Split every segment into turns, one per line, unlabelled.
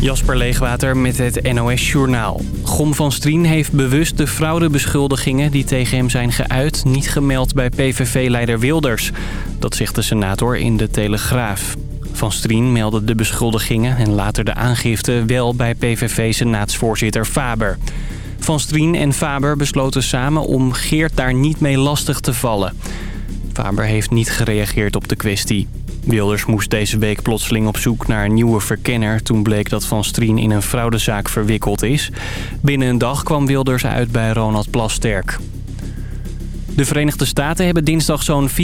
Jasper Leegwater met het NOS Journaal. Gom van Strien heeft bewust de fraudebeschuldigingen die tegen hem zijn geuit... niet gemeld bij PVV-leider Wilders. Dat zegt de senator in de Telegraaf. Van Strien meldde de beschuldigingen en later de aangifte wel bij PVV-senaatsvoorzitter Faber. Van Strien en Faber besloten samen om Geert daar niet mee lastig te vallen. Faber heeft niet gereageerd op de kwestie. Wilders moest deze week plotseling op zoek naar een nieuwe verkenner... toen bleek dat Van Strien in een fraudezaak verwikkeld is. Binnen een dag kwam Wilders uit bij Ronald Plasterk. De Verenigde Staten hebben dinsdag zo'n 24,5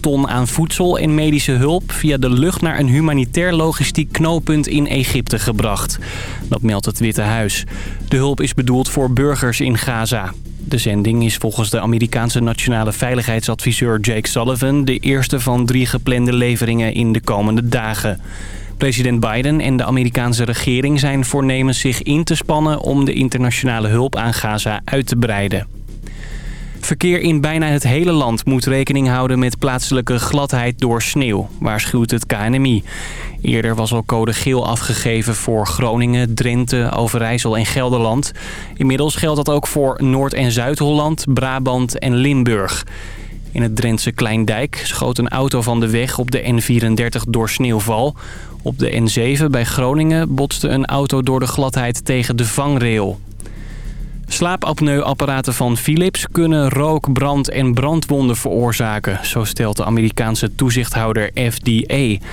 ton aan voedsel en medische hulp... via de lucht naar een humanitair logistiek knooppunt in Egypte gebracht. Dat meldt het Witte Huis. De hulp is bedoeld voor burgers in Gaza. De zending is volgens de Amerikaanse nationale veiligheidsadviseur Jake Sullivan... de eerste van drie geplande leveringen in de komende dagen. President Biden en de Amerikaanse regering zijn voornemens zich in te spannen... om de internationale hulp aan Gaza uit te breiden. Verkeer in bijna het hele land moet rekening houden met plaatselijke gladheid door sneeuw, waarschuwt het KNMI. Eerder was al code geel afgegeven voor Groningen, Drenthe, Overijssel en Gelderland. Inmiddels geldt dat ook voor Noord- en Zuid-Holland, Brabant en Limburg. In het Drentse Kleindijk schoot een auto van de weg op de N34 door sneeuwval. Op de N7 bij Groningen botste een auto door de gladheid tegen de vangrail. Slaapapneuapparaten van Philips kunnen rook, brand en brandwonden veroorzaken. Zo stelt de Amerikaanse toezichthouder FDA.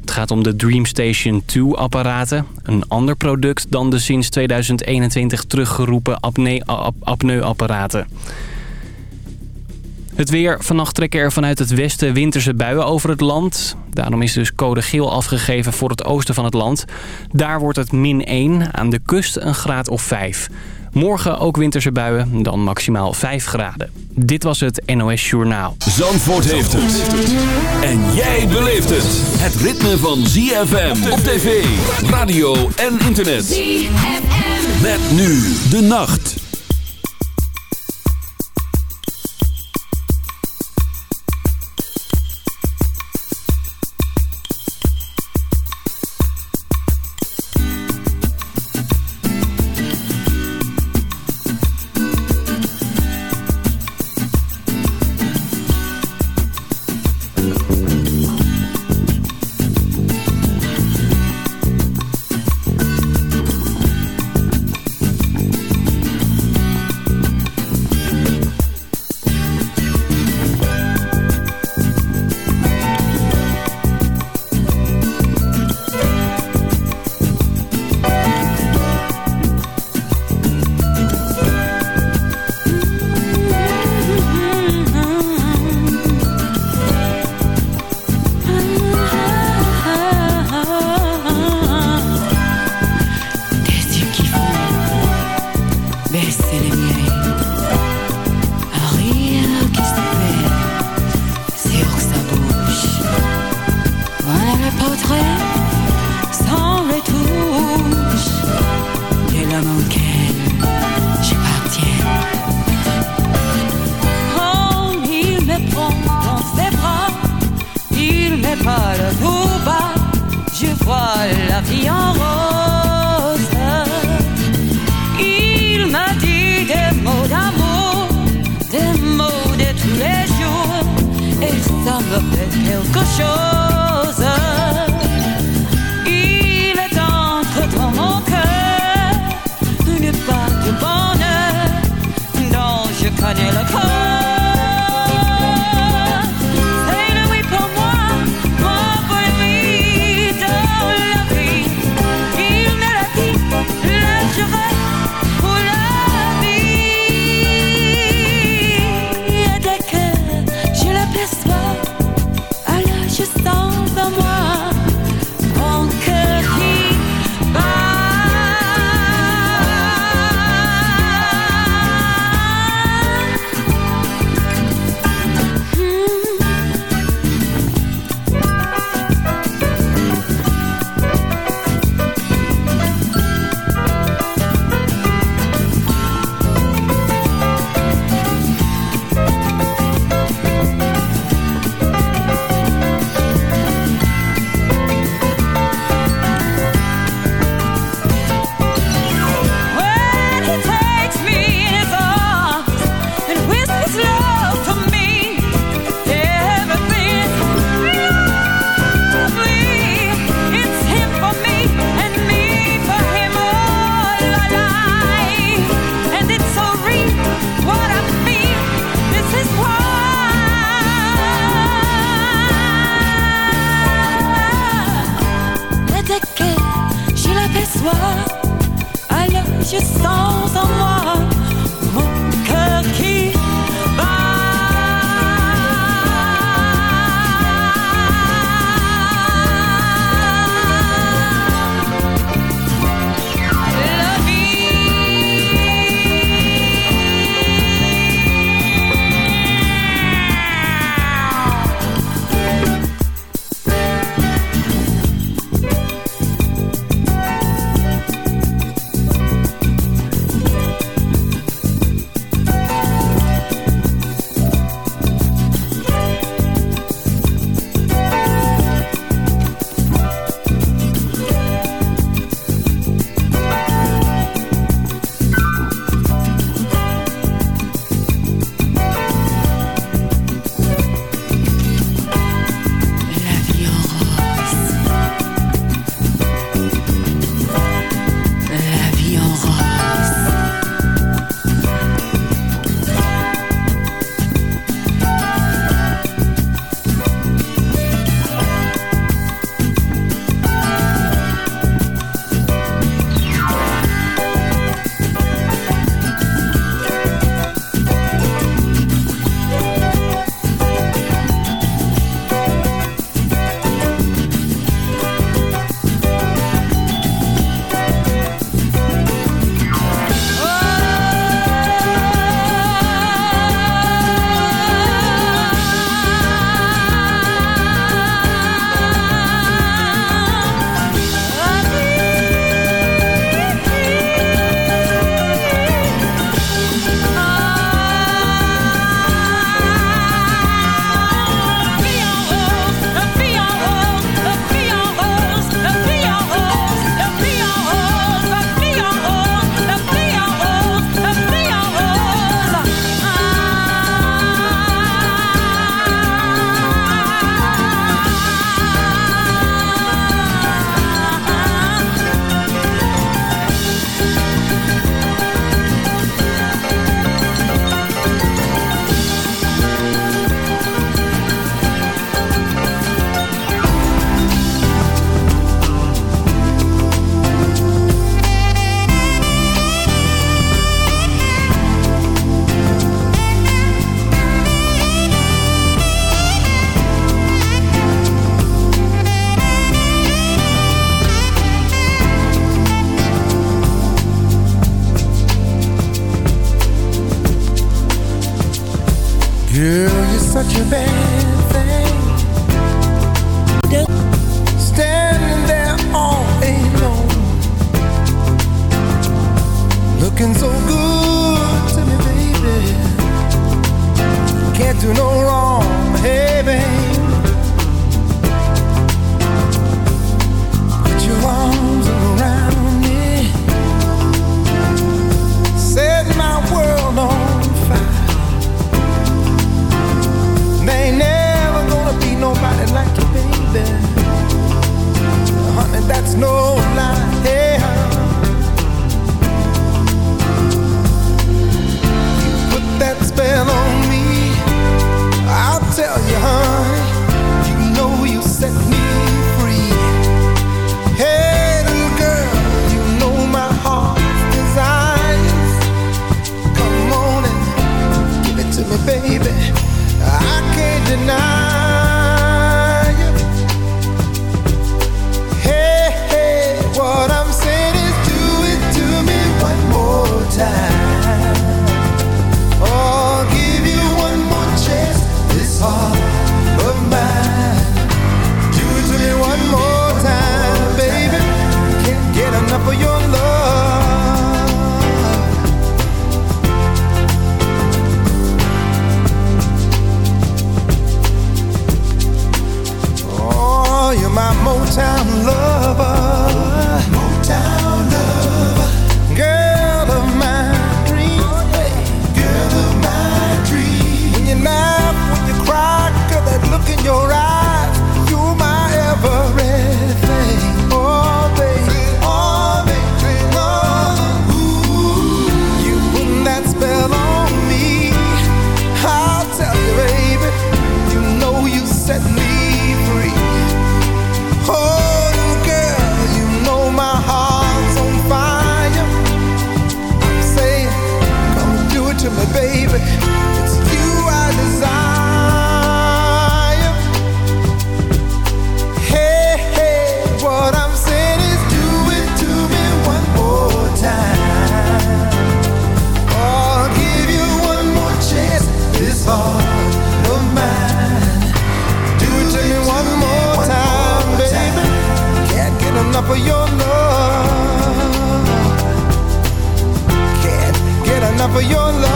Het gaat om de DreamStation 2-apparaten. Een ander product dan de sinds 2021 teruggeroepen apneuapparaten. Het weer. Vannacht trekken er vanuit het westen winterse buien over het land. Daarom is dus code geel afgegeven voor het oosten van het land. Daar wordt het min 1, aan de kust een graad of 5. Morgen ook winterse buien, dan maximaal 5 graden. Dit was het NOS Journaal.
Zandvoort heeft het. En jij beleeft het. Het ritme van ZFM op tv, radio en internet. ZFM. Met nu de nacht.
la vie en
rose.
Il m'a dit des mots d'amour, des mots de tous les jours, et ça me fait quelque chose. Il est entre dans mon cœur une part de bonheur dont je connais le corps. baby,
I can't deny. your eyes. for your love.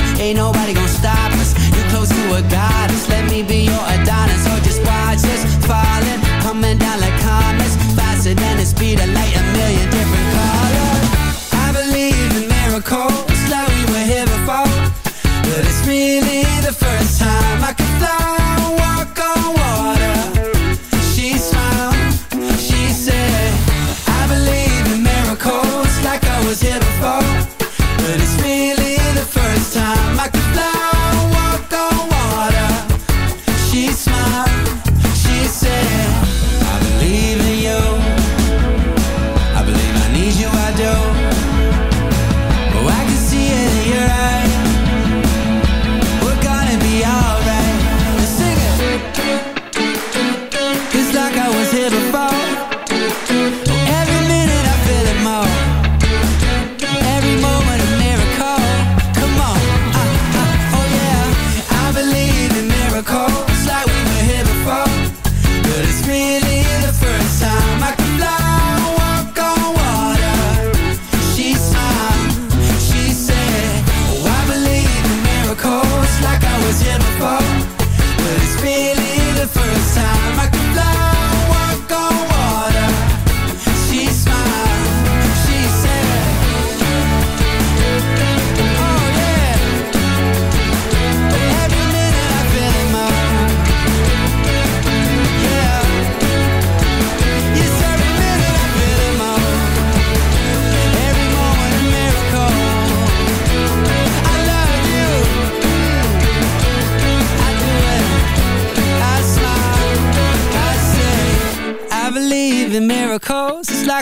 Ain't nobody gonna stop us. You're close to a goddess. Let me be your Adonis. Or just watch us falling Coming down like comets. Faster than the speed of light A million different colors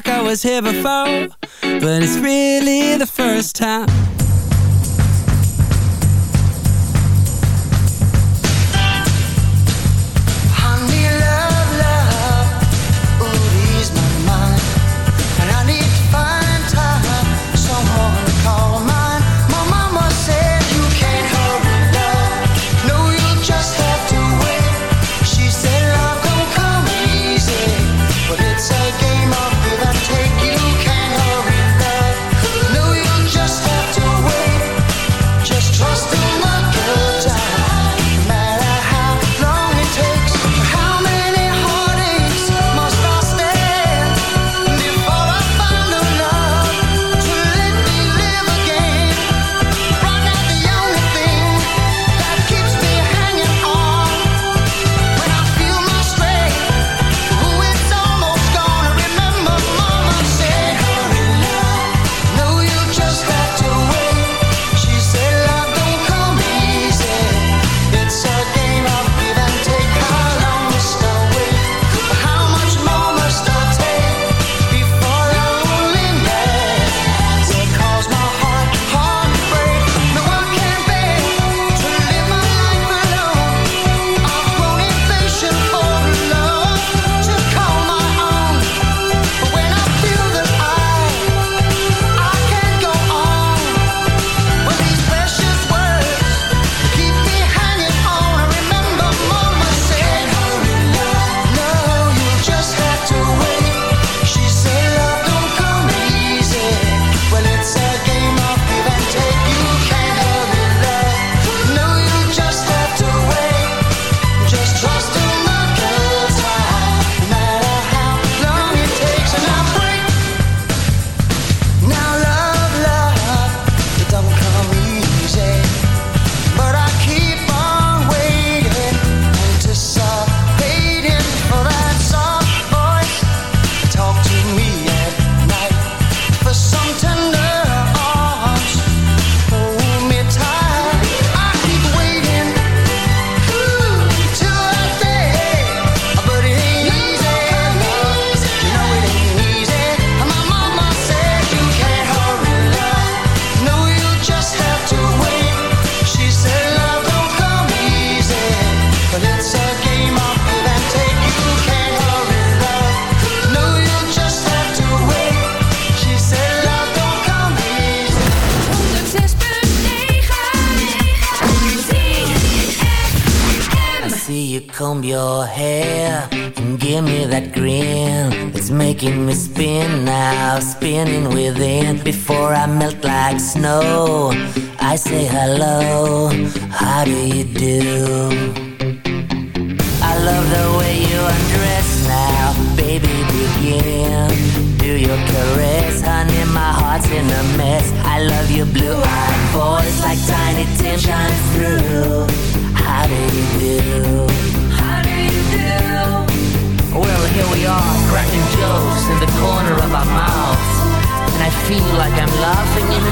like I was here before But it's really the first time.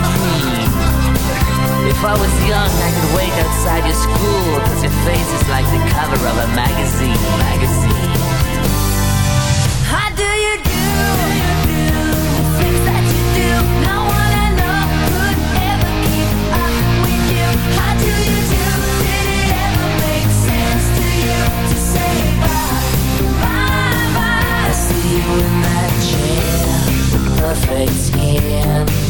Hmm. If I was young, I could wait outside your school, cause your face is like the cover of a magazine, magazine. How do you do? The things that you do, no one could ever keep up with you. How do you do? Did it ever make sense to you to say? Bye bye. See you in that chair, perfect skin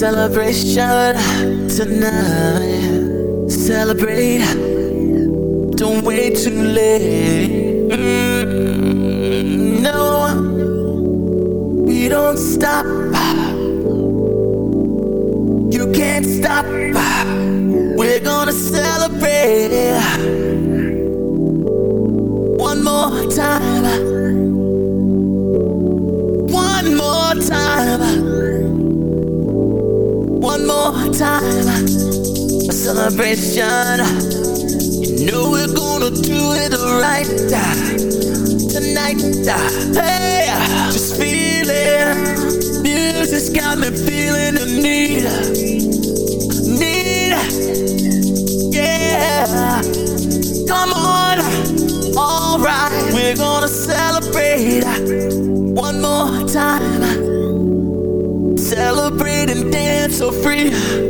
Celebration tonight. Celebrate. Don't wait too late. Mm, no, we don't stop. You can't stop. We're gonna celebrate celebration. You know we're gonna do it right tonight. Hey, just feeling. Music's got me feeling the need, need. Yeah, come on. Alright, we're gonna celebrate one more time. Celebrate and dance so free.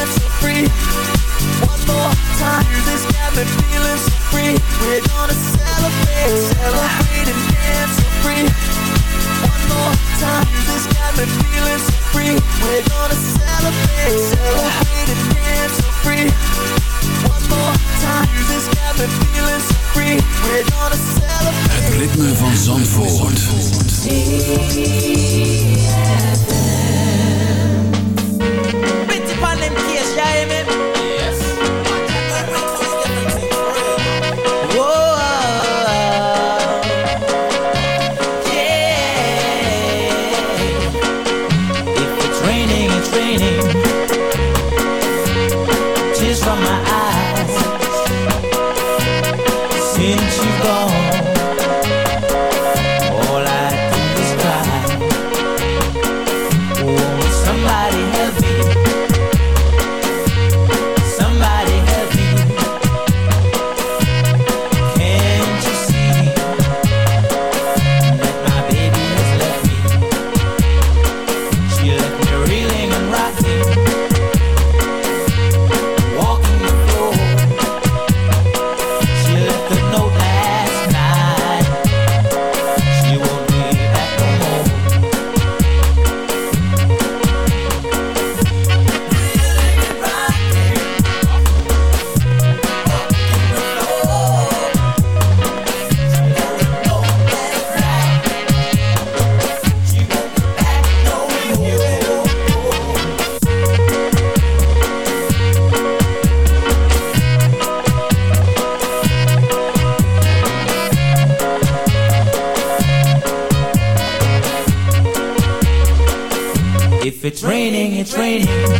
dance so free. One more time. Music's got me feeling so free. We're gonna celebrate, celebrate and dance so free. One more time. Music's got me feeling so free. We're gonna celebrate, celebrate and dance so free. One more time. Music's got me feeling so free. We're gonna celebrate.
Het ritme van Zandvoort.
Pretty raining.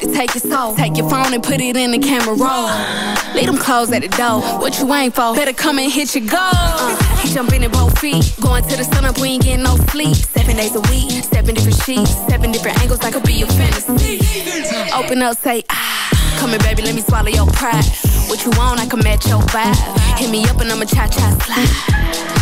to
take your soul. Take your phone and put it in the camera roll. Leave them clothes at the door. What you ain't for? Better come and hit your goal. Uh, he jumping in both feet. Going to the sun up, we ain't getting no sleep. Seven days a week, seven different sheets, seven different angles. I could be your fantasy. Open up, say ah. Come here, baby, let me swallow your pride. What you want, I can match your vibe. Hit me up and I'ma cha cha slide.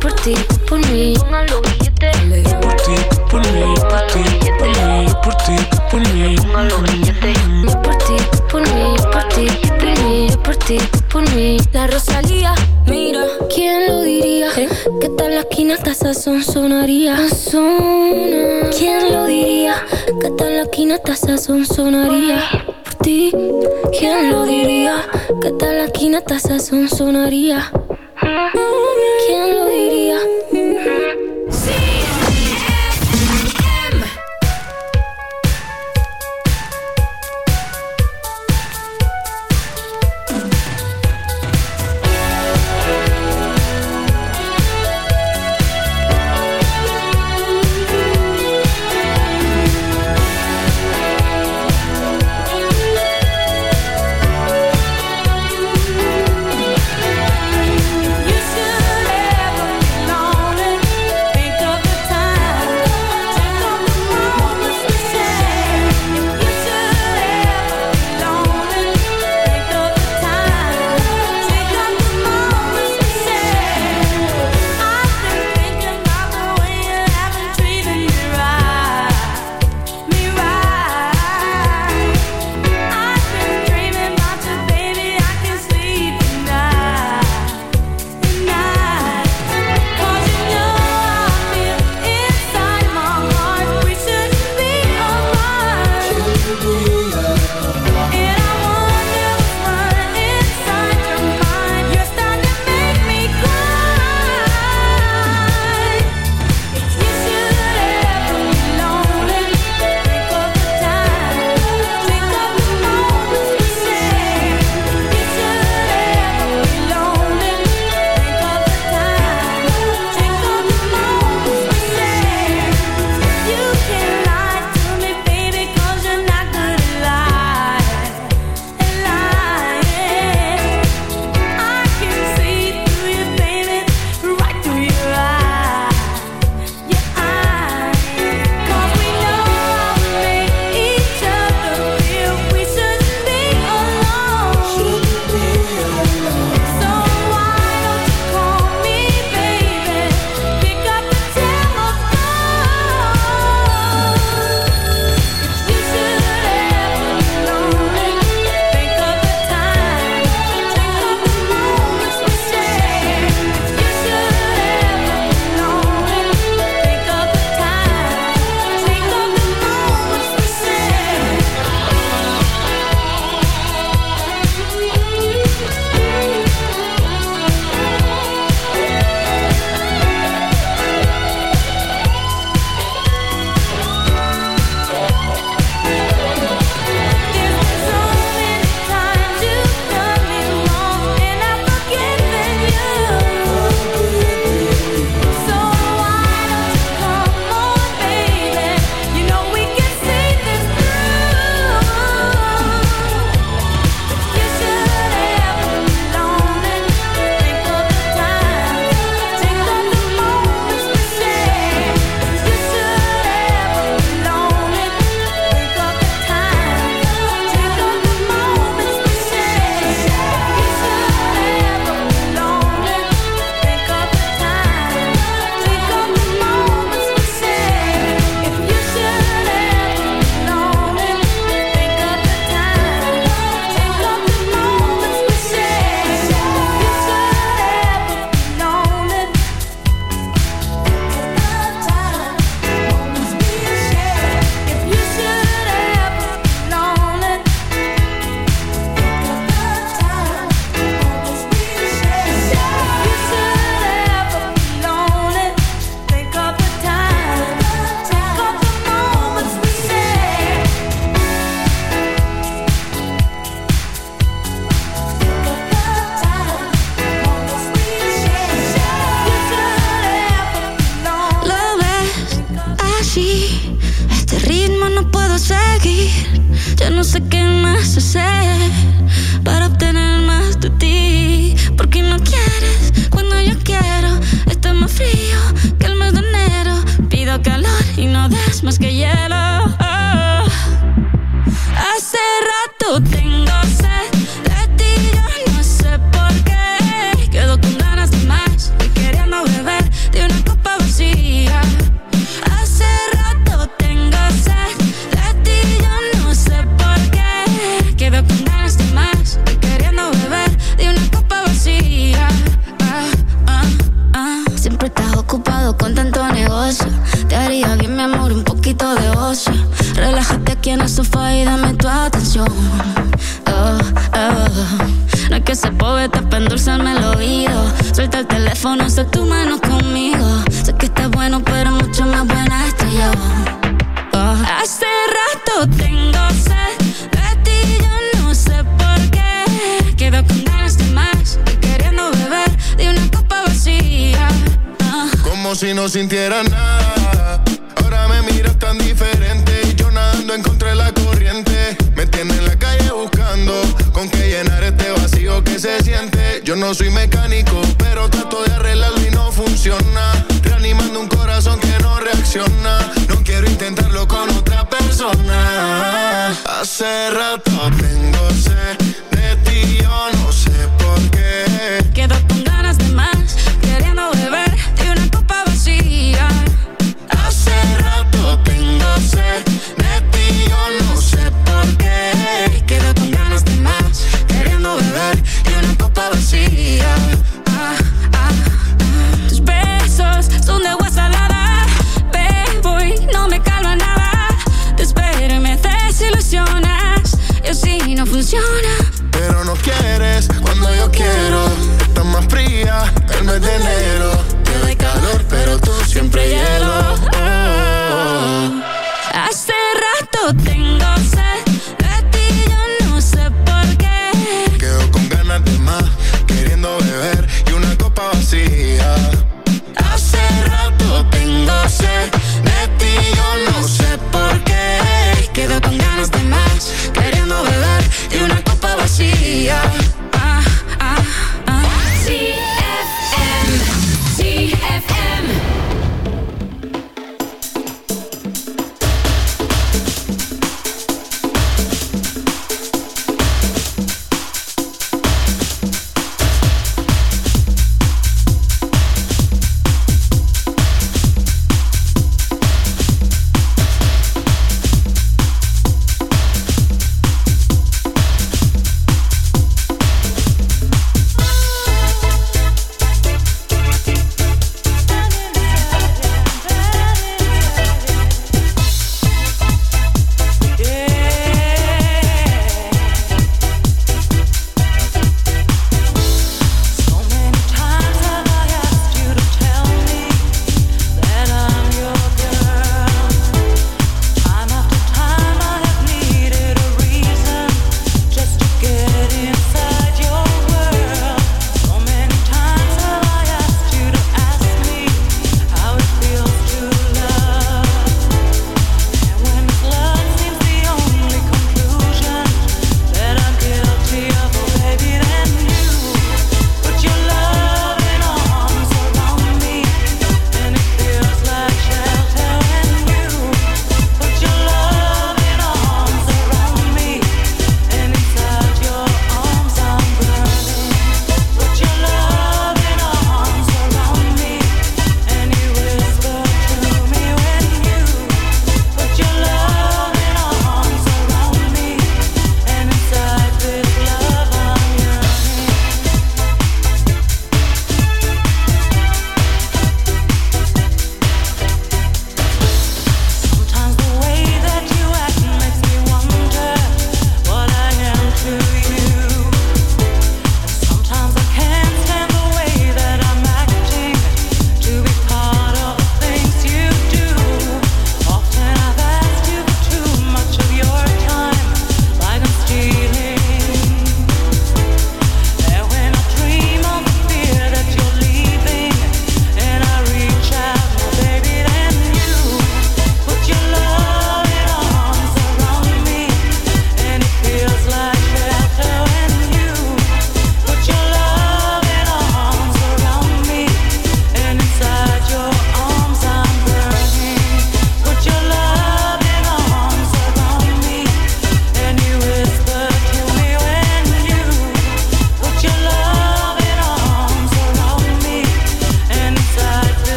por ti, por mí. Pongan los
billetes. Es
por ti, por mí, por ti, por mí. Es por ti, por mí.
Los
billetes. Por ti, por mí, por ti, por mí. Es por ti, por mí.
La Rosalía, mira, ¿quién lo diría? ¿Eh? Que tal la esquina hasta sazón sonaría. ¿Quién lo diría? Que tal la esquina hasta sazón sonaría. Por ti, ¿quién lo diría? Que tal la esquina hasta sazón sonaría.
Mm -hmm.